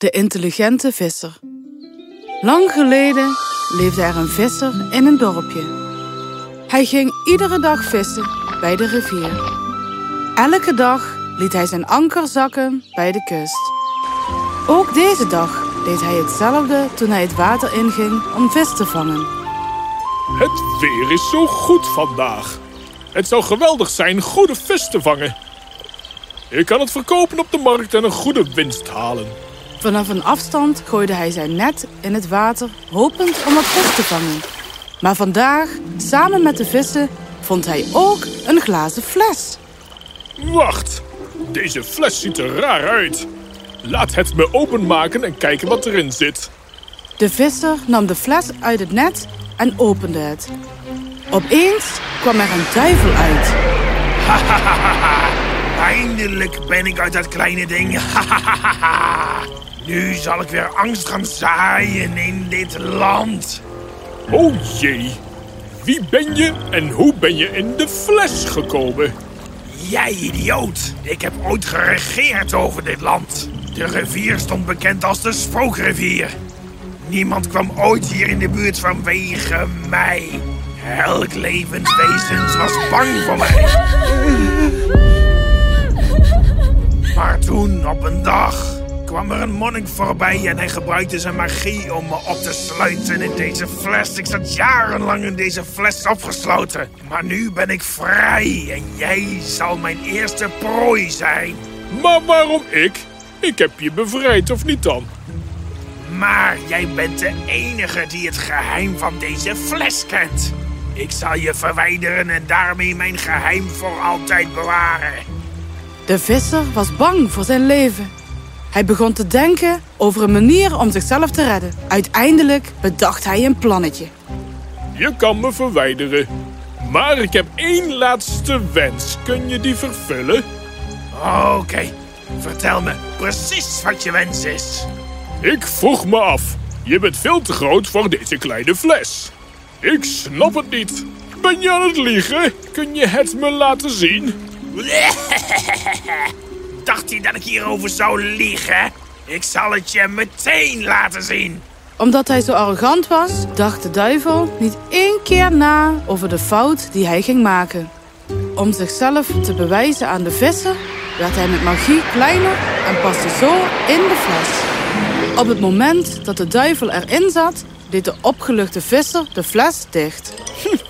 De intelligente visser. Lang geleden leefde er een visser in een dorpje. Hij ging iedere dag vissen bij de rivier. Elke dag liet hij zijn anker zakken bij de kust. Ook deze dag deed hij hetzelfde toen hij het water inging om vis te vangen. Het weer is zo goed vandaag. Het zou geweldig zijn goede vis te vangen. Ik kan het verkopen op de markt en een goede winst halen. Vanaf een afstand gooide hij zijn net in het water, hopend om wat vis te vangen. Maar vandaag, samen met de vissen, vond hij ook een glazen fles. Wacht, deze fles ziet er raar uit. Laat het me openmaken en kijken wat erin zit. De visser nam de fles uit het net en opende het. Opeens kwam er een duivel uit. Eindelijk ben ik uit dat kleine ding. Nu zal ik weer angst gaan zaaien in dit land. Oh jee, wie ben je en hoe ben je in de fles gekomen? Jij idioot, ik heb ooit geregeerd over dit land. De rivier stond bekend als de spookrivier. Niemand kwam ooit hier in de buurt vanwege mij. Elk levend wezens was bang voor mij. Maar toen, op een dag, kwam er een monnik voorbij en hij gebruikte zijn magie om me op te sluiten in deze fles. Ik zat jarenlang in deze fles opgesloten. Maar nu ben ik vrij en jij zal mijn eerste prooi zijn. Maar waarom ik? Ik heb je bevrijd, of niet dan? Maar jij bent de enige die het geheim van deze fles kent. Ik zal je verwijderen en daarmee mijn geheim voor altijd bewaren. De visser was bang voor zijn leven. Hij begon te denken over een manier om zichzelf te redden. Uiteindelijk bedacht hij een plannetje. Je kan me verwijderen. Maar ik heb één laatste wens. Kun je die vervullen? Oké, vertel me precies wat je wens is. Ik vroeg me af. Je bent veel te groot voor deze kleine fles. Ik snap het niet. Ben je aan het liegen? Kun je het me laten zien? Dacht je dat ik hierover zou liegen? Ik zal het je meteen laten zien. Omdat hij zo arrogant was, dacht de duivel niet één keer na over de fout die hij ging maken. Om zichzelf te bewijzen aan de vissen, werd hij met magie kleiner en paste zo in de fles. Op het moment dat de duivel erin zat, deed de opgeluchte visser de fles dicht.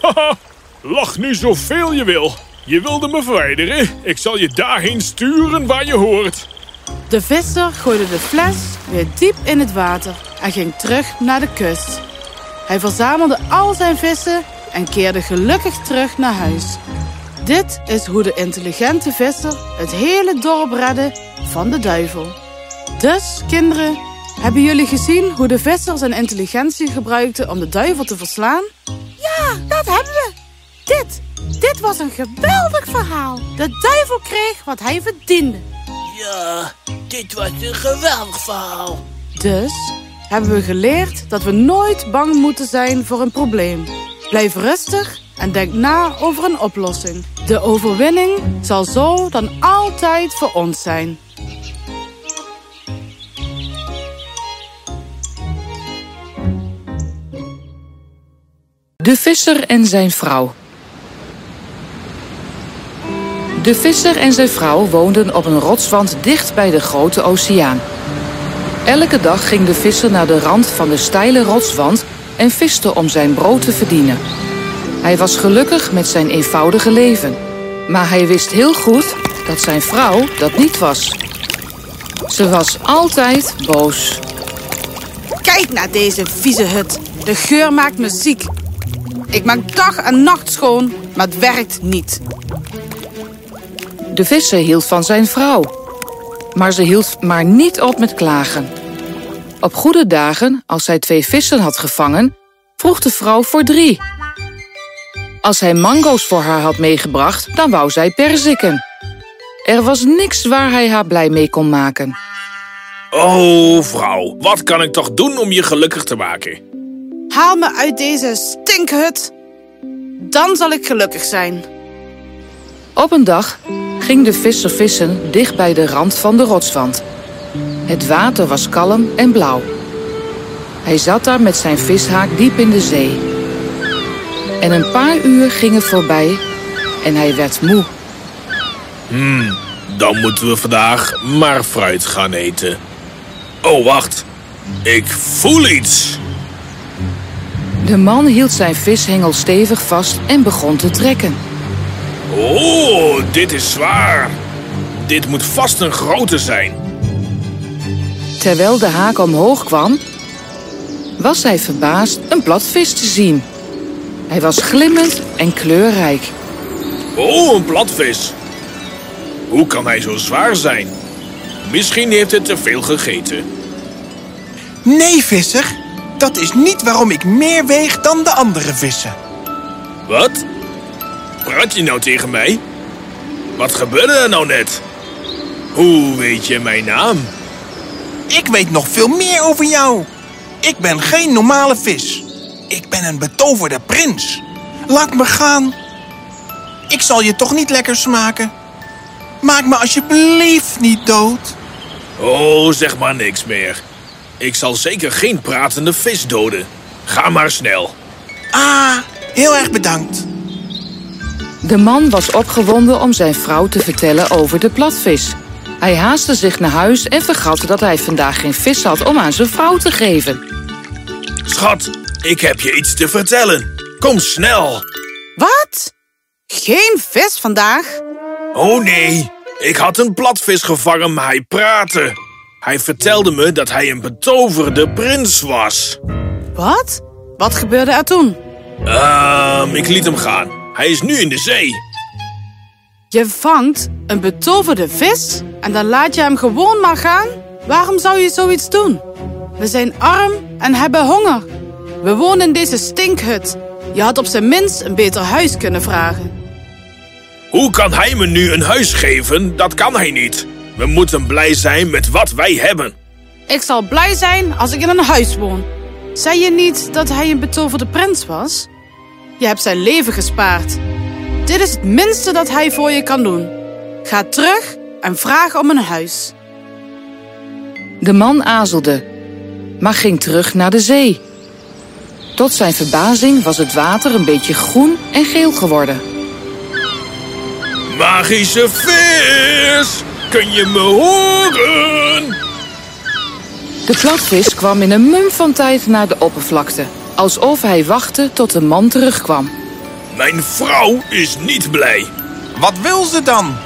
Haha, lach nu zoveel je wil. Je wilde me verwijderen. Ik zal je daarheen sturen waar je hoort. De visser gooide de fles weer diep in het water en ging terug naar de kust. Hij verzamelde al zijn vissen en keerde gelukkig terug naar huis. Dit is hoe de intelligente visser het hele dorp redde van de duivel. Dus, kinderen, hebben jullie gezien hoe de visser zijn intelligentie gebruikte om de duivel te verslaan? Ja, dat hebben we. Dit, dit was een geweldig verhaal. De duivel kreeg wat hij verdiende. Ja, dit was een geweldig verhaal. Dus hebben we geleerd dat we nooit bang moeten zijn voor een probleem. Blijf rustig en denk na over een oplossing. De overwinning zal zo dan altijd voor ons zijn. De visser en zijn vrouw. De visser en zijn vrouw woonden op een rotswand dicht bij de grote oceaan. Elke dag ging de visser naar de rand van de steile rotswand en viste om zijn brood te verdienen. Hij was gelukkig met zijn eenvoudige leven. Maar hij wist heel goed dat zijn vrouw dat niet was. Ze was altijd boos. Kijk naar deze vieze hut. De geur maakt me ziek. Ik maak dag en nacht schoon, maar het werkt niet. De visser hield van zijn vrouw. Maar ze hield maar niet op met klagen. Op goede dagen, als zij twee vissen had gevangen, vroeg de vrouw voor drie. Als hij mango's voor haar had meegebracht, dan wou zij perziken. Er was niks waar hij haar blij mee kon maken. Oh, vrouw, wat kan ik toch doen om je gelukkig te maken? Haal me uit deze stinkhut. Dan zal ik gelukkig zijn. Op een dag ging de visser vissen dicht bij de rand van de rotswand. Het water was kalm en blauw. Hij zat daar met zijn vishaak diep in de zee. En een paar uur gingen voorbij en hij werd moe. Dan moeten we vandaag maar fruit gaan eten. Oh, wacht. Ik voel iets. De man hield zijn vishengel stevig vast en begon te trekken. Oh, dit is zwaar. Dit moet vast een grote zijn. Terwijl de haak omhoog kwam, was hij verbaasd een platvis te zien. Hij was glimmend en kleurrijk. Oh, een platvis. Hoe kan hij zo zwaar zijn? Misschien heeft het te veel gegeten. Nee, visser. Dat is niet waarom ik meer weeg dan de andere vissen. Wat? Praat je nou tegen mij? Wat gebeurde er nou net? Hoe weet je mijn naam? Ik weet nog veel meer over jou. Ik ben geen normale vis. Ik ben een betoverde prins. Laat me gaan. Ik zal je toch niet lekker smaken. Maak me alsjeblieft niet dood. Oh, zeg maar niks meer. Ik zal zeker geen pratende vis doden. Ga maar snel. Ah, heel erg bedankt. De man was opgewonden om zijn vrouw te vertellen over de platvis. Hij haastte zich naar huis en vergat dat hij vandaag geen vis had om aan zijn vrouw te geven. Schat, ik heb je iets te vertellen. Kom snel. Wat? Geen vis vandaag? Oh nee, ik had een platvis gevangen, maar hij praatte. Hij vertelde me dat hij een betoverde prins was. Wat? Wat gebeurde er toen? Ehm, ik liet hem gaan. Hij is nu in de zee. Je vangt een betoverde vis en dan laat je hem gewoon maar gaan? Waarom zou je zoiets doen? We zijn arm en hebben honger. We wonen in deze stinkhut. Je had op zijn minst een beter huis kunnen vragen. Hoe kan hij me nu een huis geven? Dat kan hij niet. We moeten blij zijn met wat wij hebben. Ik zal blij zijn als ik in een huis woon. Zei je niet dat hij een betoverde prins was? Je hebt zijn leven gespaard. Dit is het minste dat hij voor je kan doen. Ga terug en vraag om een huis. De man aarzelde, maar ging terug naar de zee. Tot zijn verbazing was het water een beetje groen en geel geworden. Magische vis! Kun je me horen? De platvis kwam in een mum van tijd naar de oppervlakte, alsof hij wachtte tot de man terugkwam. Mijn vrouw is niet blij. Wat wil ze dan?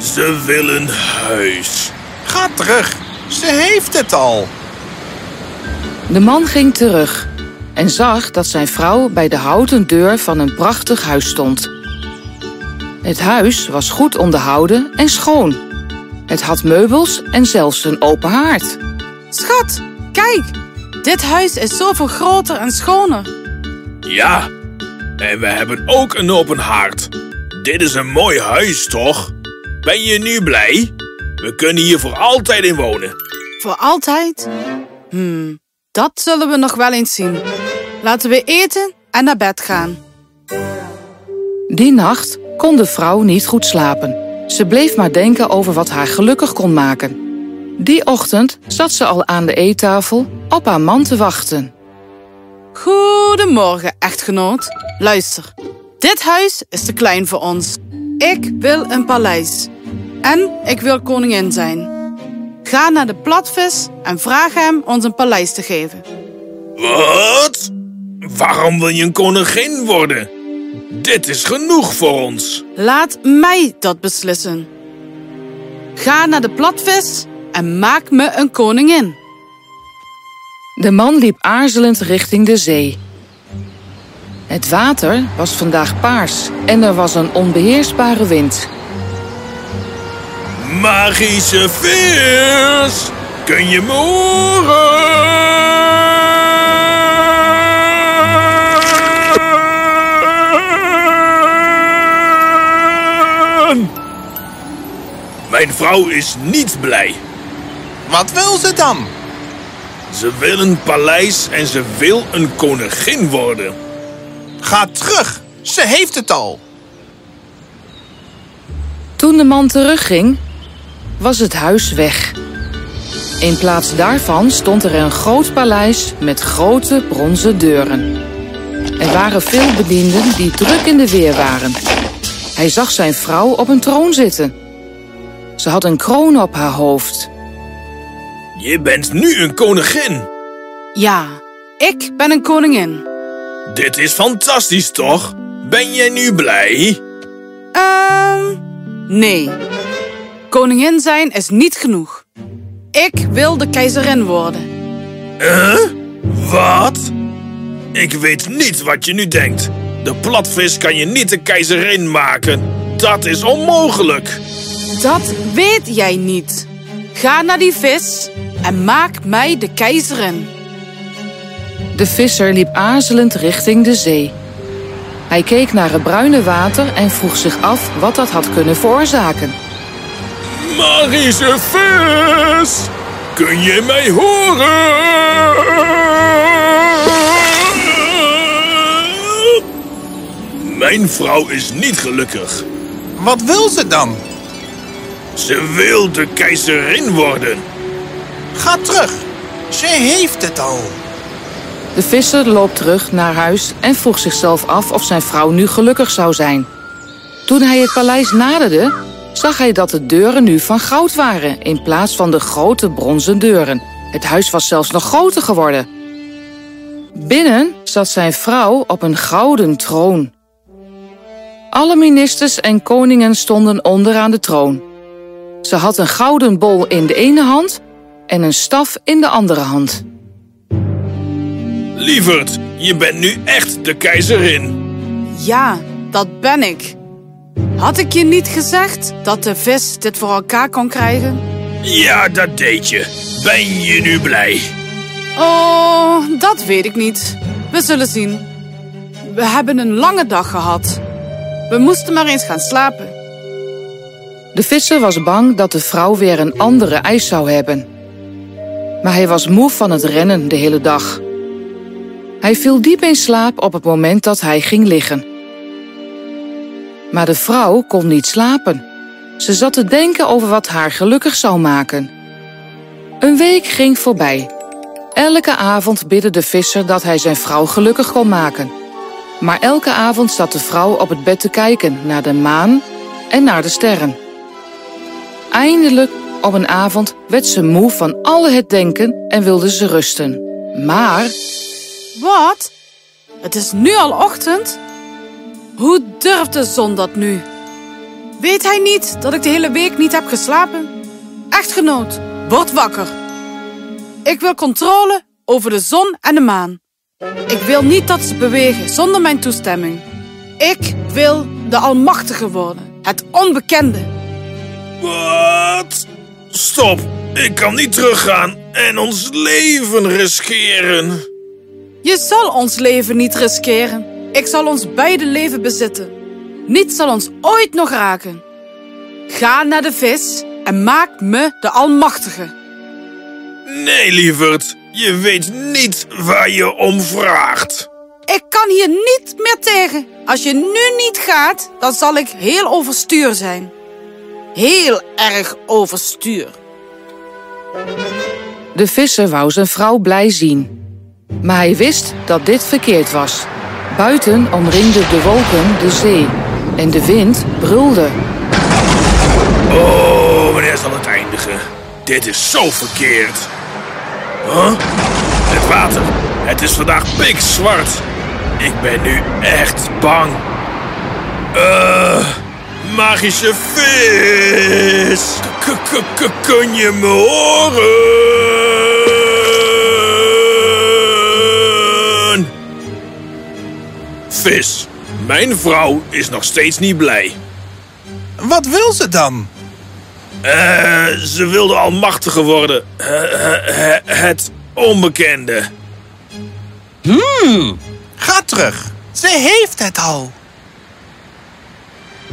Ze wil een huis. Ga terug. Ze heeft het al. De man ging terug en zag dat zijn vrouw bij de houten deur van een prachtig huis stond. Het huis was goed onderhouden en schoon. Het had meubels en zelfs een open haard. Schat, kijk. Dit huis is zoveel groter en schoner. Ja, en we hebben ook een open haard. Dit is een mooi huis, toch? Ben je nu blij? We kunnen hier voor altijd in wonen. Voor altijd? Hmm, dat zullen we nog wel eens zien. Laten we eten en naar bed gaan. Die nacht kon de vrouw niet goed slapen. Ze bleef maar denken over wat haar gelukkig kon maken. Die ochtend zat ze al aan de eettafel op haar man te wachten. Goedemorgen, echtgenoot. Luister, dit huis is te klein voor ons. Ik wil een paleis. En ik wil koningin zijn. Ga naar de platvis en vraag hem ons een paleis te geven. Wat? Waarom wil je een koningin worden? Dit is genoeg voor ons. Laat mij dat beslissen. Ga naar de platvis en maak me een koningin. De man liep aarzelend richting de zee. Het water was vandaag paars en er was een onbeheersbare wind. Magische vis! Kun je me horen? Mijn vrouw is niet blij. Wat wil ze dan? Ze wil een paleis en ze wil een koningin worden. Ga terug. Ze heeft het al. Toen de man terugging, was het huis weg. In plaats daarvan stond er een groot paleis met grote bronzen deuren. Er waren veel bedienden die druk in de weer waren. Hij zag zijn vrouw op een troon zitten. Ze had een kroon op haar hoofd. Je bent nu een koningin. Ja, ik ben een koningin. Dit is fantastisch, toch? Ben jij nu blij? Ehm, nee. Koningin zijn is niet genoeg. Ik wil de keizerin worden. Huh? Wat? Ik weet niet wat je nu denkt. De platvis kan je niet de keizerin maken. Dat is onmogelijk. Dat weet jij niet. Ga naar die vis en maak mij de keizerin. De visser liep aarzelend richting de zee. Hij keek naar het bruine water en vroeg zich af wat dat had kunnen veroorzaken. Magische vis! Kun je mij horen? Mijn vrouw is niet gelukkig. Wat wil ze dan? Ze wil de keizerin worden. Ga terug. Ze heeft het al. De visser loopt terug naar huis en vroeg zichzelf af of zijn vrouw nu gelukkig zou zijn. Toen hij het paleis naderde, zag hij dat de deuren nu van goud waren in plaats van de grote bronzen deuren. Het huis was zelfs nog groter geworden. Binnen zat zijn vrouw op een gouden troon. Alle ministers en koningen stonden onderaan de troon. Ze had een gouden bol in de ene hand en een staf in de andere hand. Lieverd, je bent nu echt de keizerin. Ja, dat ben ik. Had ik je niet gezegd dat de vis dit voor elkaar kon krijgen? Ja, dat deed je. Ben je nu blij? Oh, dat weet ik niet. We zullen zien. We hebben een lange dag gehad. We moesten maar eens gaan slapen. De visser was bang dat de vrouw weer een andere eis zou hebben. Maar hij was moe van het rennen de hele dag. Hij viel diep in slaap op het moment dat hij ging liggen. Maar de vrouw kon niet slapen. Ze zat te denken over wat haar gelukkig zou maken. Een week ging voorbij. Elke avond bidde de visser dat hij zijn vrouw gelukkig kon maken. Maar elke avond zat de vrouw op het bed te kijken naar de maan en naar de sterren. Eindelijk op een avond werd ze moe van al het denken en wilde ze rusten. Maar Wat? Het is nu al ochtend? Hoe durft de zon dat nu? Weet hij niet dat ik de hele week niet heb geslapen? Echtgenoot, word wakker. Ik wil controle over de zon en de maan. Ik wil niet dat ze bewegen zonder mijn toestemming. Ik wil de Almachtige worden, het onbekende. Wat? Stop, ik kan niet teruggaan en ons leven riskeren. Je zal ons leven niet riskeren. Ik zal ons beide leven bezitten. Niets zal ons ooit nog raken. Ga naar de vis en maak me de Almachtige. Nee, lieverd, je weet niet waar je om vraagt. Ik kan hier niet meer tegen. Als je nu niet gaat, dan zal ik heel overstuur zijn. Heel erg overstuur. de visser wou zijn vrouw blij zien. Maar hij wist dat dit verkeerd was. Buiten omringden de wolken de zee en de wind brulde. Oh, wanneer zal het eindigen? Dit is zo verkeerd. Huh? Het water. Het is vandaag pikzwart. Ik ben nu echt bang. Eh, magische vis. K- k- k- Kun je me horen? Vis, mijn vrouw is nog steeds niet blij. Wat wil ze dan? Eh, ze wilde almachtiger worden. Eh, eh, het onbekende. Ga terug. Ze heeft het al.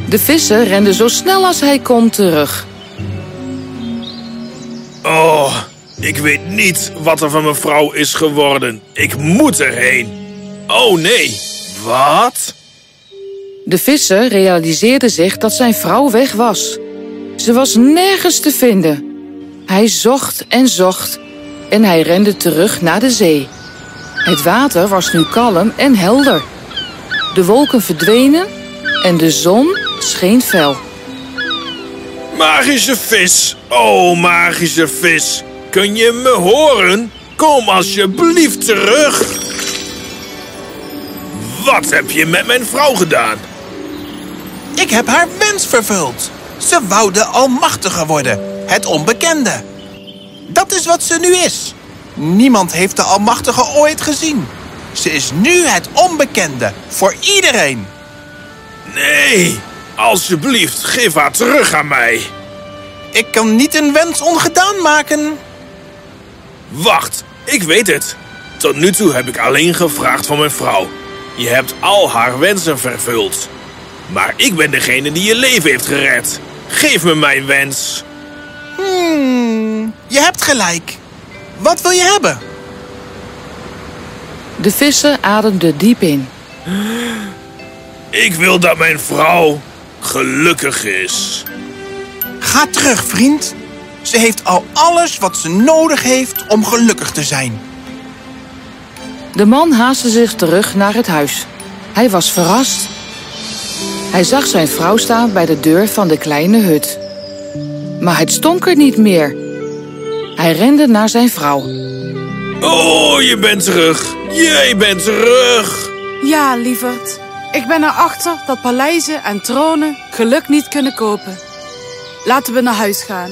De visser rende zo snel als hij kon terug. Oh, ik weet niet wat er van mijn vrouw is geworden. Ik moet erheen. Oh nee, wat? De visser realiseerde zich dat zijn vrouw weg was. Ze was nergens te vinden. Hij zocht en zocht en hij rende terug naar de zee. Het water was nu kalm en helder. De wolken verdwenen en de zon scheen fel. Magische vis, oh magische vis, kun je me horen? Kom alsjeblieft terug. Wat heb je met mijn vrouw gedaan? Ik heb haar wens vervuld. Ze wou de Almachtige worden, het onbekende. Dat is wat ze nu is. Niemand heeft de Almachtige ooit gezien. Ze is nu het onbekende voor iedereen. Nee, alsjeblieft, geef haar terug aan mij. Ik kan niet een wens ongedaan maken. Wacht, ik weet het. Tot nu toe heb ik alleen gevraagd van mijn vrouw. Je hebt al haar wensen vervuld. Maar ik ben degene die je leven heeft gered. Geef me mijn wens. Hmm, je hebt gelijk. Wat wil je hebben? De visser ademde diep in. Ik wil dat mijn vrouw gelukkig is. Ga terug, vriend. Ze heeft al alles wat ze nodig heeft om gelukkig te zijn. De man haastte zich terug naar het huis. Hij was verrast. Hij zag zijn vrouw staan bij de deur van de kleine hut. Maar het stonk er niet meer. Hij rende naar zijn vrouw. Oh, je bent terug. Jij bent terug. Ja, lieverd. Ik ben erachter dat paleizen en tronen geluk niet kunnen kopen. Laten we naar huis gaan.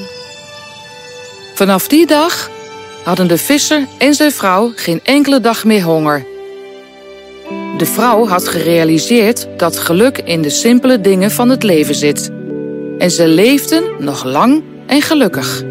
Vanaf die dag hadden de visser en zijn vrouw geen enkele dag meer honger. De vrouw had gerealiseerd dat geluk in de simpele dingen van het leven zit. En ze leefden nog lang en gelukkig.